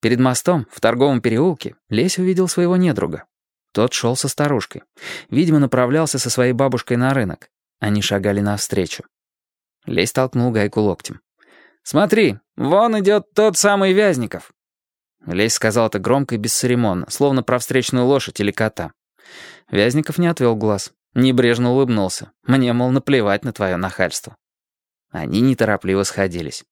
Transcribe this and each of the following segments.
Перед мостом, в торговом переулке, Лесь увидел своего недруга. Тот шел со старушкой. Видимо, направлялся со своей бабушкой на рынок. Они шагали навстречу. Лесь толкнул Гайку локтем. «Смотри, вон идет тот самый Вязников». Лесь сказал это громко и бесцеремонно, словно про встречную лошадь или кота. Вязников не отвел глаз, небрежно улыбнулся. Мне, мол, наплевать на твое нахальство. Они неторопливо сходились.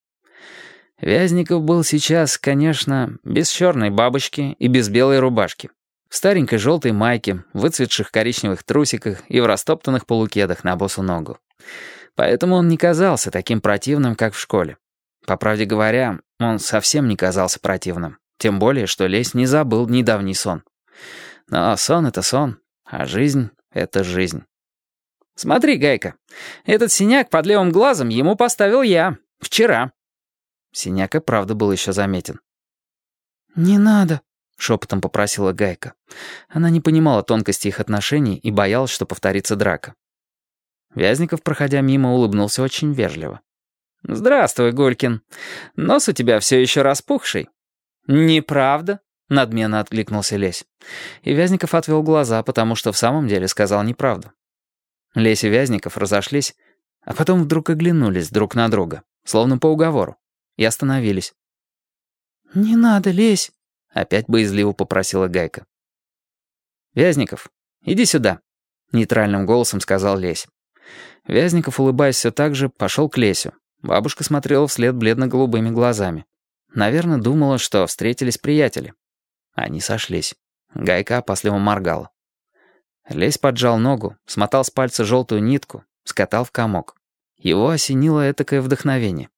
Вязников был сейчас, конечно, без черной бабочки и без белой рубашки. В старенькой желтой майке, выцветших коричневых трусиках и в растоптанных полукедах на босу ногу. Поэтому он не казался таким противным, как в школе. По правде говоря, он совсем не казался противным. Тем более, что Лесь не забыл недавний сон. Но сон — это сон, а жизнь — это жизнь. «Смотри, Гайка, этот синяк под левым глазом ему поставил я. Вчера». Синяк и правда был еще заметен. «Не надо», — шепотом попросила Гайка. Она не понимала тонкости их отношений и боялась, что повторится драка. Вязников, проходя мимо, улыбнулся очень вежливо. «Здравствуй, Гулькин. Нос у тебя все еще распухший». «Неправда?» — надменно откликнулся Лесь. И Вязников отвел глаза, потому что в самом деле сказал неправду. Лесь и Вязников разошлись, а потом вдруг оглянулись друг на друга, словно по уговору, и остановились. «Не надо, Лесь», — опять боязливо попросила Гайка. «Вязников, иди сюда», — нейтральным голосом сказал Лесь. Вязников, улыбаясь все так же, пошел к Лесю. Бабушка смотрела вслед бледно-голубыми глазами. Наверное, думала, что встретились приятели. Они сошлись. Гайка опасливо моргала. Лесь поджал ногу, смотал с пальца желтую нитку, скатал в комок. Его осенило этакое вдохновение.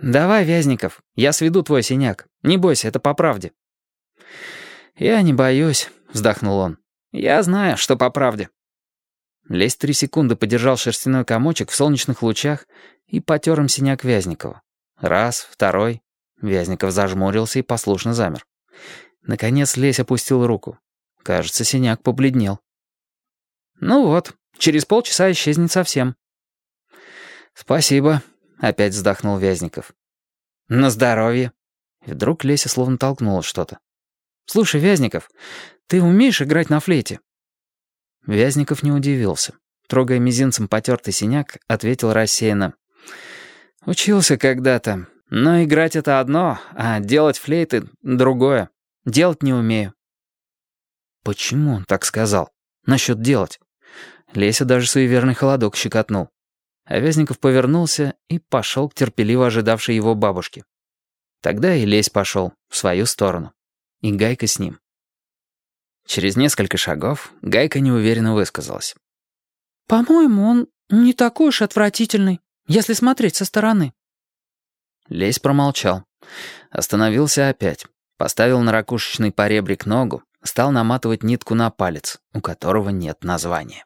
«Давай, Вязников, я сведу твой синяк. Не бойся, это по правде». «Я не боюсь», — вздохнул он. «Я знаю, что по правде». Лесь три секунды подержал шерстяной комочек в солнечных лучах и потер им синяк Вязникова. Раз, второй. Вязников зажмурился и послушно замер. Наконец Лесь опустил руку. Кажется, синяк побледнел. «Ну вот, через полчаса исчезнет совсем». «Спасибо», — опять вздохнул Вязников. «На здоровье». Вдруг Леся словно толкнула что-то. «Слушай, Вязников, ты умеешь играть на флейте?» Вязников не удивился. Трогая мизинцем потертый синяк, ответил рассеянно. «Учился когда-то, но играть это одно, а делать флейты — другое. Делать не умею». Почему он так сказал? Насчет делать? Леся даже суеверный холодок щекотнул. А Вязников повернулся и пошел к терпеливо ожидавшей его бабушке. Тогда и Лесь пошел в свою сторону. И Гайка с ним. Через несколько шагов Гайка неуверенно высказалась. «По-моему, он не такой уж отвратительный, если смотреть со стороны». Лесь промолчал. Остановился опять. Поставил на ракушечный поребрик ногу, стал наматывать нитку на палец, у которого нет названия.